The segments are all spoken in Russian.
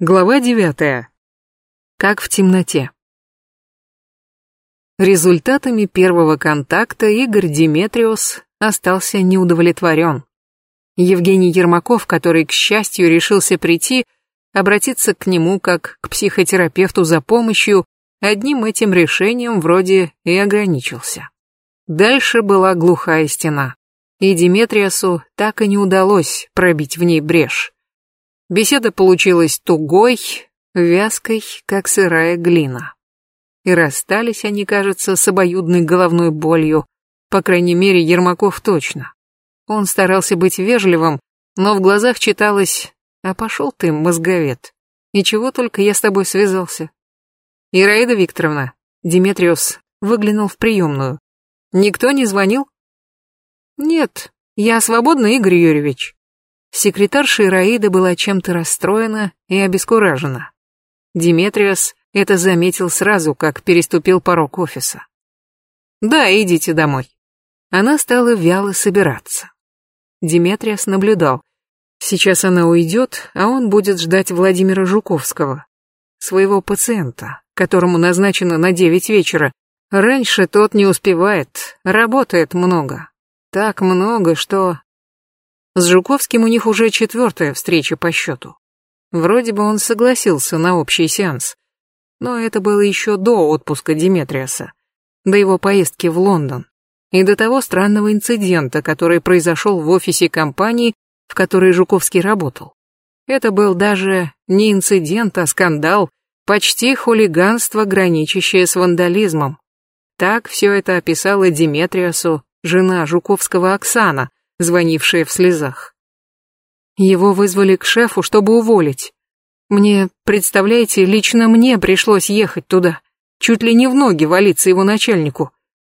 Глава девятая. Как в темноте. Результатами первого контакта Игорь Диметриус остался неудовлетворен. Евгений Ермаков, который, к счастью, решился прийти, обратиться к нему как к психотерапевту за помощью, одним этим решением вроде и ограничился. Дальше была глухая стена, и Диметриусу так и не удалось пробить в ней брешь. Беседа получилась тугой, вязкой, как сырая глина. И расстались они, кажется, с обоюдной головной болью, по крайней мере, Ермаков точно. Он старался быть вежливым, но в глазах читалось «А пошел ты, мозговед, и чего только я с тобой связался». «Ираида Викторовна», Диметриус выглянул в приемную. «Никто не звонил?» «Нет, я свободна, Игорь Юрьевич». Секретарша Ираида была чем-то расстроена и обескуражена. Диметриос это заметил сразу, как переступил порог офиса. «Да, идите домой». Она стала вяло собираться. Диметриос наблюдал. Сейчас она уйдет, а он будет ждать Владимира Жуковского, своего пациента, которому назначено на девять вечера. Раньше тот не успевает, работает много. Так много, что с Жуковским у них уже четвертая встреча по счету. Вроде бы он согласился на общий сеанс. Но это было еще до отпуска Диметриаса, до его поездки в Лондон и до того странного инцидента, который произошел в офисе компании, в которой Жуковский работал. Это был даже не инцидент, а скандал, почти хулиганство, граничащее с вандализмом. Так все это описала Диметриасу жена Жуковского Оксана, звонившая в слезах. Его вызвали к шефу, чтобы уволить. Мне, представляете, лично мне пришлось ехать туда, чуть ли не в ноги валиться его начальнику.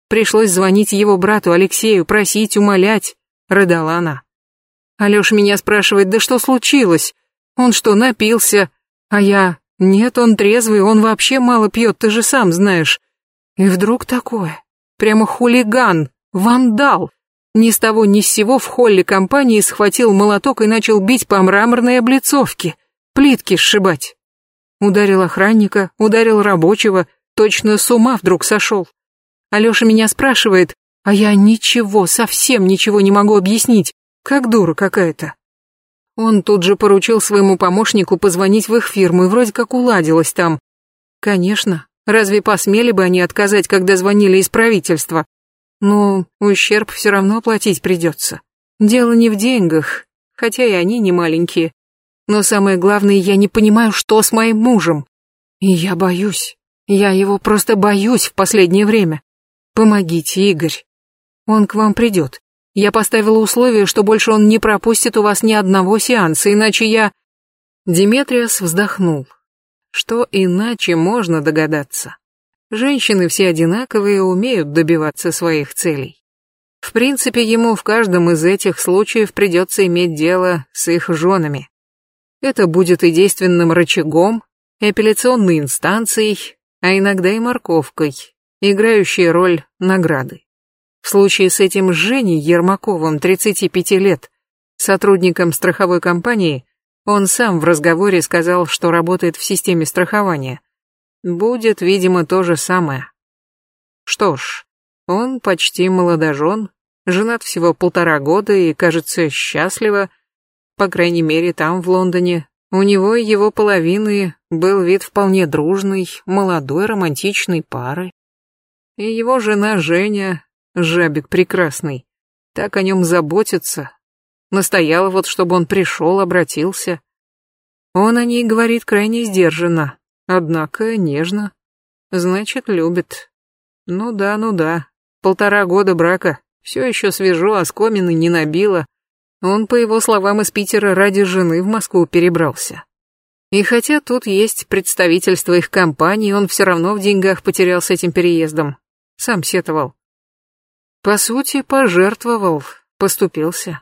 Пришлось звонить его брату Алексею, просить, умолять, рыдала она. Алёша меня спрашивает, да что случилось? Он что, напился? А я, нет, он трезвый, он вообще мало пьет, ты же сам знаешь. И вдруг такое, прямо хулиган, вандал. Ни с того ни с сего в холле компании схватил молоток и начал бить по мраморной облицовке, плитки сшибать. Ударил охранника, ударил рабочего, точно с ума вдруг сошел. Алеша меня спрашивает, а я ничего, совсем ничего не могу объяснить, как дура какая-то. Он тут же поручил своему помощнику позвонить в их фирму и вроде как уладилось там. Конечно, разве посмели бы они отказать, когда звонили из правительства? Но ущерб все равно платить придется. Дело не в деньгах, хотя и они не маленькие. Но самое главное, я не понимаю, что с моим мужем. И я боюсь. Я его просто боюсь в последнее время. Помогите, Игорь. Он к вам придет. Я поставила условие, что больше он не пропустит у вас ни одного сеанса, иначе я... Диметриас вздохнул. Что иначе можно догадаться? Женщины все одинаковые, умеют добиваться своих целей. В принципе, ему в каждом из этих случаев придется иметь дело с их женами. Это будет и действенным рычагом, и апелляционной инстанцией, а иногда и морковкой, играющей роль награды. В случае с этим Женей Ермаковым, 35 лет, сотрудником страховой компании, он сам в разговоре сказал, что работает в системе страхования – Будет, видимо, то же самое. Что ж, он почти молодожен, женат всего полтора года и, кажется, счастливо, по крайней мере, там, в Лондоне. У него и его половины был вид вполне дружной, молодой, романтичной пары. И его жена Женя, жабик прекрасный, так о нем заботится. Настояла вот, чтобы он пришел, обратился. Он о ней говорит крайне сдержанно, Однако нежно. Значит, любит. Ну да, ну да. Полтора года брака. Все еще свежо, оскомины не набило. Он, по его словам, из Питера ради жены в Москву перебрался. И хотя тут есть представительство их компании, он все равно в деньгах потерял с этим переездом. Сам сетовал. По сути, пожертвовал, поступился.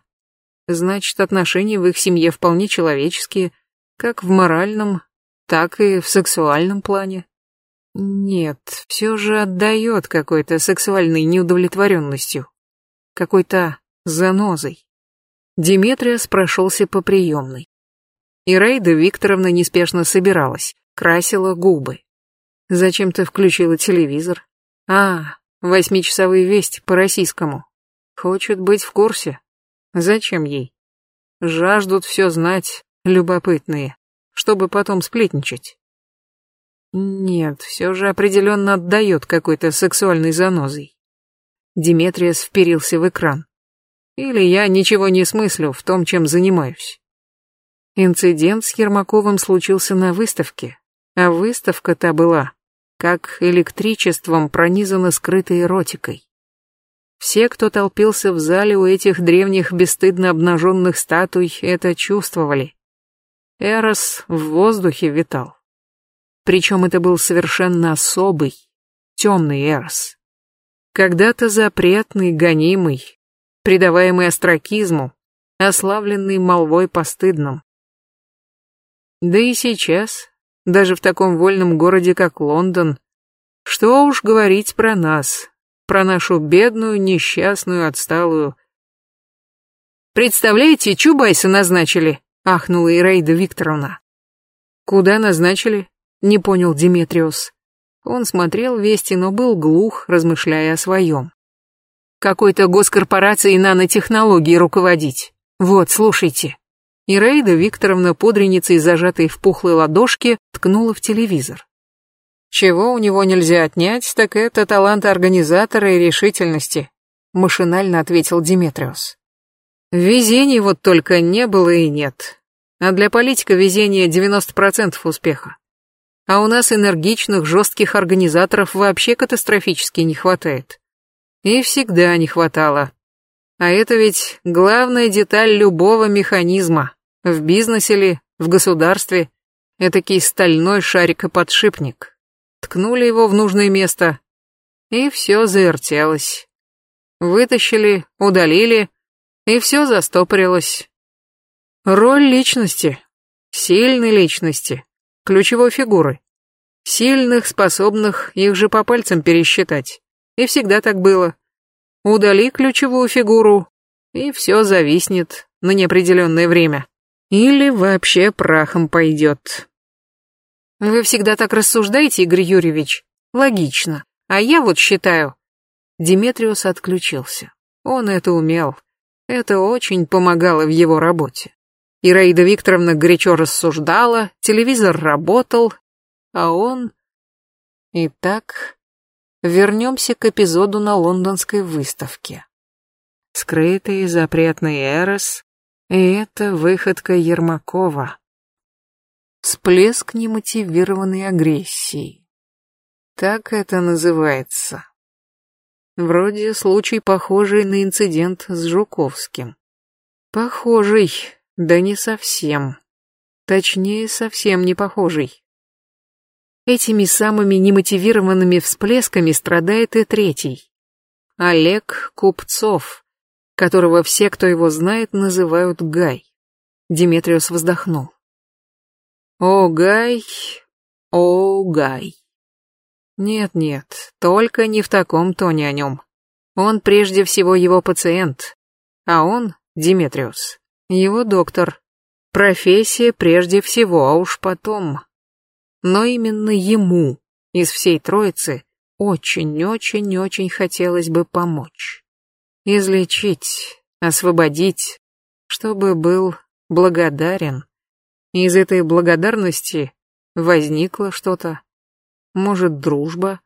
Значит, отношения в их семье вполне человеческие, как в моральном, так и в сексуальном плане. Нет, все же отдает какой-то сексуальной неудовлетворенностью, какой-то занозой. Диметриас прошелся по приемной. И Рейда Викторовна неспешно собиралась, красила губы. Зачем-то включила телевизор. А, восьмичасовые весть по-российскому. Хочет быть в курсе. Зачем ей? Жаждут все знать, любопытные, чтобы потом сплетничать. Нет, все же определенно отдает какой-то сексуальной занозой. Диметриас вперился в экран. Или я ничего не смыслю в том, чем занимаюсь. Инцидент с Ермаковым случился на выставке, а выставка-то была, как электричеством пронизана скрытой эротикой. Все, кто толпился в зале у этих древних бесстыдно обнаженных статуй, это чувствовали. Эрос в воздухе витал. Причем это был совершенно особый, темный Эрос. Когда-то запретный, гонимый, предаваемый остракизму, ославленный молвой постыдным. Да и сейчас, даже в таком вольном городе, как Лондон, что уж говорить про нас, про нашу бедную, несчастную, отсталую. «Представляете, Чубайса назначили», — ахнула Ираида Викторовна. «Куда назначили?» — не понял Диметриус. Он смотрел вести, но был глух, размышляя о своем. «Какой-то госкорпорацией нанотехнологии руководить. Вот, слушайте». Ираида Викторовна, пудреницей, зажатой в пухлой ладошке, ткнула в телевизор. Чего у него нельзя отнять, так это таланта организатора и решительности, машинально ответил Диметриус. Везений вот только не было и нет. А для политика везение 90% успеха. А у нас энергичных, жестких организаторов вообще катастрофически не хватает. И всегда не хватало. А это ведь главная деталь любого механизма. В бизнесе ли, в государстве. Этакий стальной шарикоподшипник ткнули его в нужное место, и все завертелось. Вытащили, удалили, и все застопорилось. Роль личности, сильной личности, ключевой фигуры. Сильных, способных, их же по пальцам пересчитать. И всегда так было. Удали ключевую фигуру, и все зависнет на неопределенное время. Или вообще прахом пойдет. Вы всегда так рассуждаете, Игорь Юрьевич? Логично. А я вот считаю... Диметриус отключился. Он это умел. Это очень помогало в его работе. Ираида Викторовна горячо рассуждала, телевизор работал, а он... Итак, вернемся к эпизоду на лондонской выставке. Скрытый запретный Эрос, и это выходка Ермакова. Всплеск немотивированной агрессии. Так это называется. Вроде случай похожий на инцидент с Жуковским. Похожий, да не совсем. Точнее, совсем не похожий. Этими самыми немотивированными всплесками страдает и третий. Олег Купцов, которого все, кто его знает, называют Гай. Диметриус вздохнул. О, Гай, о, Гай. Нет-нет, только не в таком тоне о нем. Он прежде всего его пациент, а он, Диметриус, его доктор. Профессия прежде всего, а уж потом. Но именно ему, из всей троицы, очень-очень-очень хотелось бы помочь. Излечить, освободить, чтобы был благодарен. Из этой благодарности возникло что-то. Может, дружба,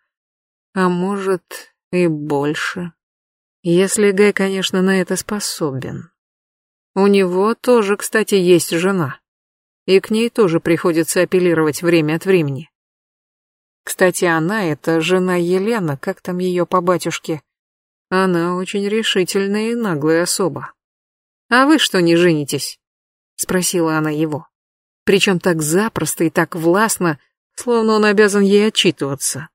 а может и больше. Если Гай, конечно, на это способен. У него тоже, кстати, есть жена. И к ней тоже приходится апеллировать время от времени. Кстати, она, это жена Елена, как там ее по батюшке. Она очень решительная и наглая особа. «А вы что не женитесь?» — спросила она его причем так запросто и так властно, словно он обязан ей отчитываться.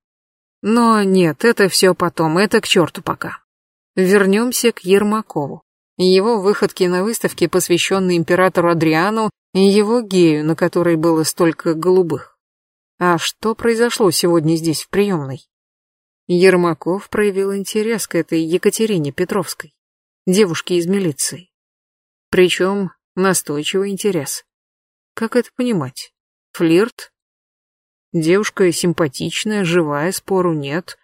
Но нет, это все потом, это к черту пока. Вернемся к Ермакову. Его выходки на выставке, посвященной императору Адриану и его гею, на которой было столько голубых. А что произошло сегодня здесь, в приемной? Ермаков проявил интерес к этой Екатерине Петровской, девушке из милиции. Причем настойчивый интерес. Как это понимать? Флирт? Девушка симпатичная, живая, спору нет.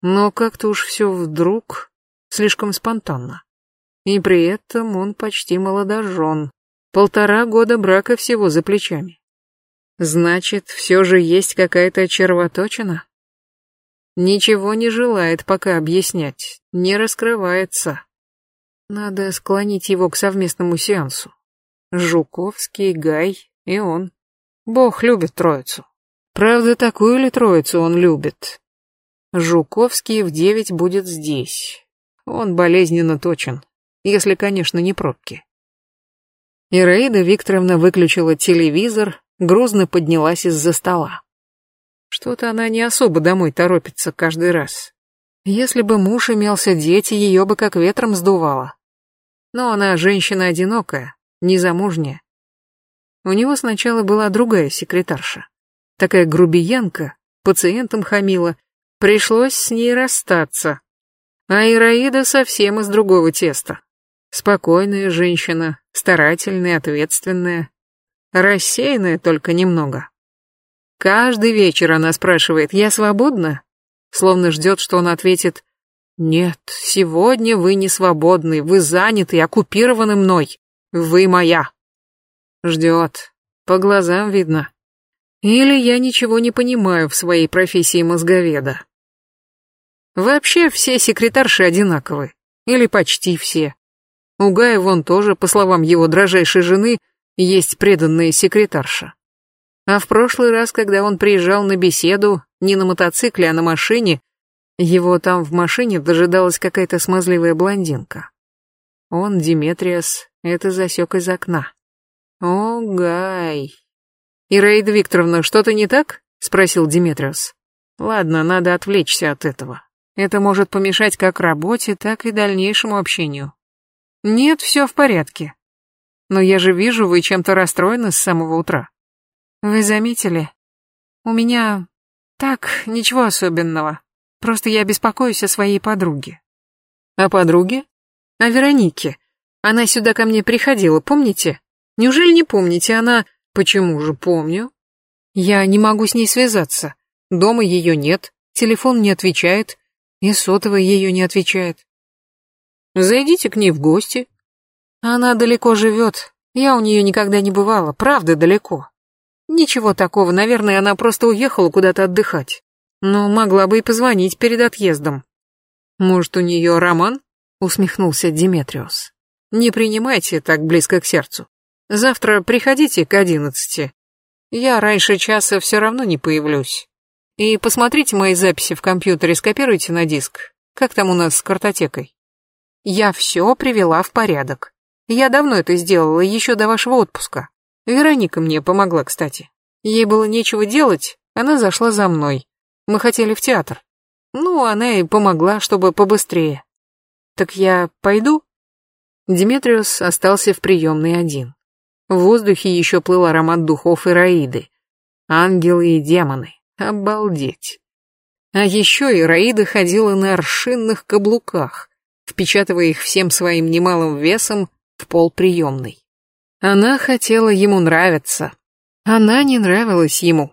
Но как-то уж все вдруг, слишком спонтанно. И при этом он почти молодожен. Полтора года брака всего за плечами. Значит, все же есть какая-то червоточина? Ничего не желает пока объяснять, не раскрывается. Надо склонить его к совместному сеансу. Жуковский, Гай и он. Бог любит троицу. Правда, такую ли троицу он любит? Жуковский в девять будет здесь. Он болезненно точен, если, конечно, не пробки. Ираида Викторовна выключила телевизор, грузно поднялась из-за стола. Что-то она не особо домой торопится каждый раз. Если бы муж имелся дети, ее бы как ветром сдувало. Но она женщина одинокая, незамужняя. У него сначала была другая секретарша. Такая грубиянка, пациентам хамила. Пришлось с ней расстаться. А Ираида совсем из другого теста. Спокойная женщина, старательная, ответственная. Рассеянная только немного. Каждый вечер она спрашивает «Я свободна?» Словно ждет, что он ответит «Нет, сегодня вы не свободны, вы заняты, оккупированы мной. Вы моя». Ждет. По глазам видно. Или я ничего не понимаю в своей профессии мозговеда. Вообще все секретарши одинаковы. Или почти все. У Гая вон тоже, по словам его дрожайшей жены, есть преданная секретарша. А в прошлый раз, когда он приезжал на беседу, не на мотоцикле, а на машине, его там в машине дожидалась какая-то смазливая блондинка. Он, Диметриас, это засек из окна. О, Гай. Ираида Викторовна, что-то не так? Спросил Диметриус. Ладно, надо отвлечься от этого. Это может помешать как работе, так и дальнейшему общению. Нет, все в порядке. Но я же вижу, вы чем-то расстроены с самого утра. Вы заметили? У меня... Так, ничего особенного. Просто я беспокоюсь о своей подруге. О подруге? О Веронике. Она сюда ко мне приходила, помните? Неужели не помните? Она... Почему же помню? Я не могу с ней связаться. Дома ее нет, телефон не отвечает, и сотовый ее не отвечает. Зайдите к ней в гости. Она далеко живет. Я у нее никогда не бывала, правда далеко. Ничего такого, наверное, она просто уехала куда-то отдыхать. Но могла бы и позвонить перед отъездом. Может, у нее роман? Усмехнулся Диметриус. Не принимайте так близко к сердцу. Завтра приходите к одиннадцати. Я раньше часа все равно не появлюсь. И посмотрите мои записи в компьютере, скопируйте на диск. Как там у нас с картотекой? Я все привела в порядок. Я давно это сделала, еще до вашего отпуска. Вероника мне помогла, кстати. Ей было нечего делать, она зашла за мной. Мы хотели в театр. Ну, она и помогла, чтобы побыстрее. Так я пойду? Диметриус остался в приемной один. В воздухе еще плыл аромат духов Ираиды. Ангелы и демоны. Обалдеть. А еще Ираида ходила на аршинных каблуках, впечатывая их всем своим немалым весом в пол приемной. Она хотела ему нравиться. Она не нравилась ему.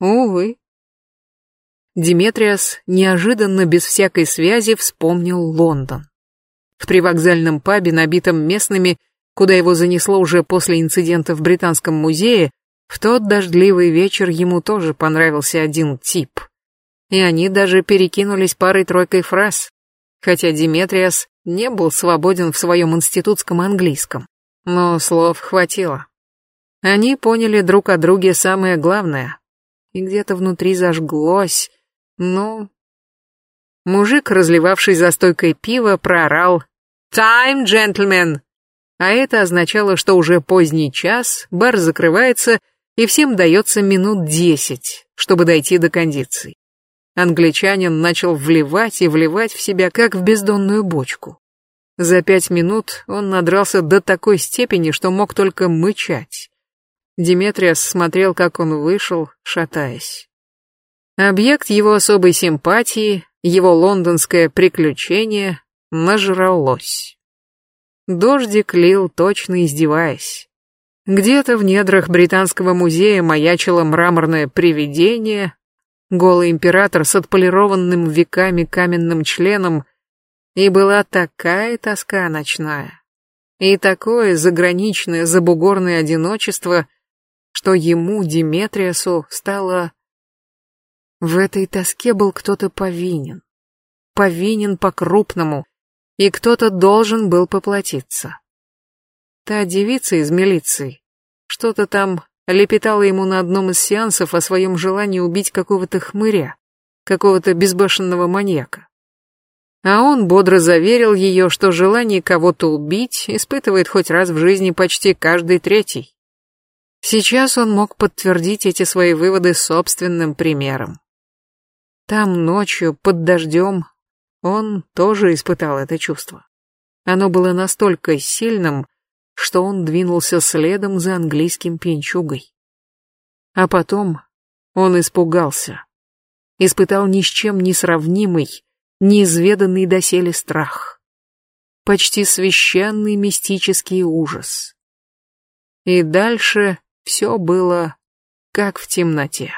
Увы. Диметриас неожиданно без всякой связи вспомнил Лондон. В привокзальном пабе, набитом местными, куда его занесло уже после инцидента в Британском музее, в тот дождливый вечер ему тоже понравился один тип. И они даже перекинулись парой-тройкой фраз, хотя Диметриас не был свободен в своем институтском английском но слов хватило. Они поняли друг о друге самое главное, и где-то внутри зажглось, ну... Мужик, разливавший за стойкой пива, проорал «Time, gentlemen!» А это означало, что уже поздний час, бар закрывается, и всем дается минут десять, чтобы дойти до кондиции. Англичанин начал вливать и вливать в себя, как в бездонную бочку. За пять минут он надрался до такой степени, что мог только мычать. Диметриас смотрел, как он вышел, шатаясь. Объект его особой симпатии, его лондонское приключение, нажралось. Дождик лил, точно издеваясь. Где-то в недрах Британского музея маячило мраморное привидение, голый император с отполированным веками каменным членом, и была такая тоска ночная, и такое заграничное забугорное одиночество, что ему, Диметриасу, стало... В этой тоске был кто-то повинен. Повинен по-крупному, и кто-то должен был поплатиться. Та девица из милиции что-то там лепетала ему на одном из сеансов о своем желании убить какого-то хмыря, какого-то безбашенного маньяка. А он бодро заверил ее, что желание кого-то убить испытывает хоть раз в жизни почти каждый третий. Сейчас он мог подтвердить эти свои выводы собственным примером. Там ночью, под дождем, он тоже испытал это чувство. Оно было настолько сильным, что он двинулся следом за английским пьянчугой. А потом он испугался. Испытал ни с чем не сравнимый, неизведанный доселе страх. Почти священный мистический ужас. И дальше все было как в темноте.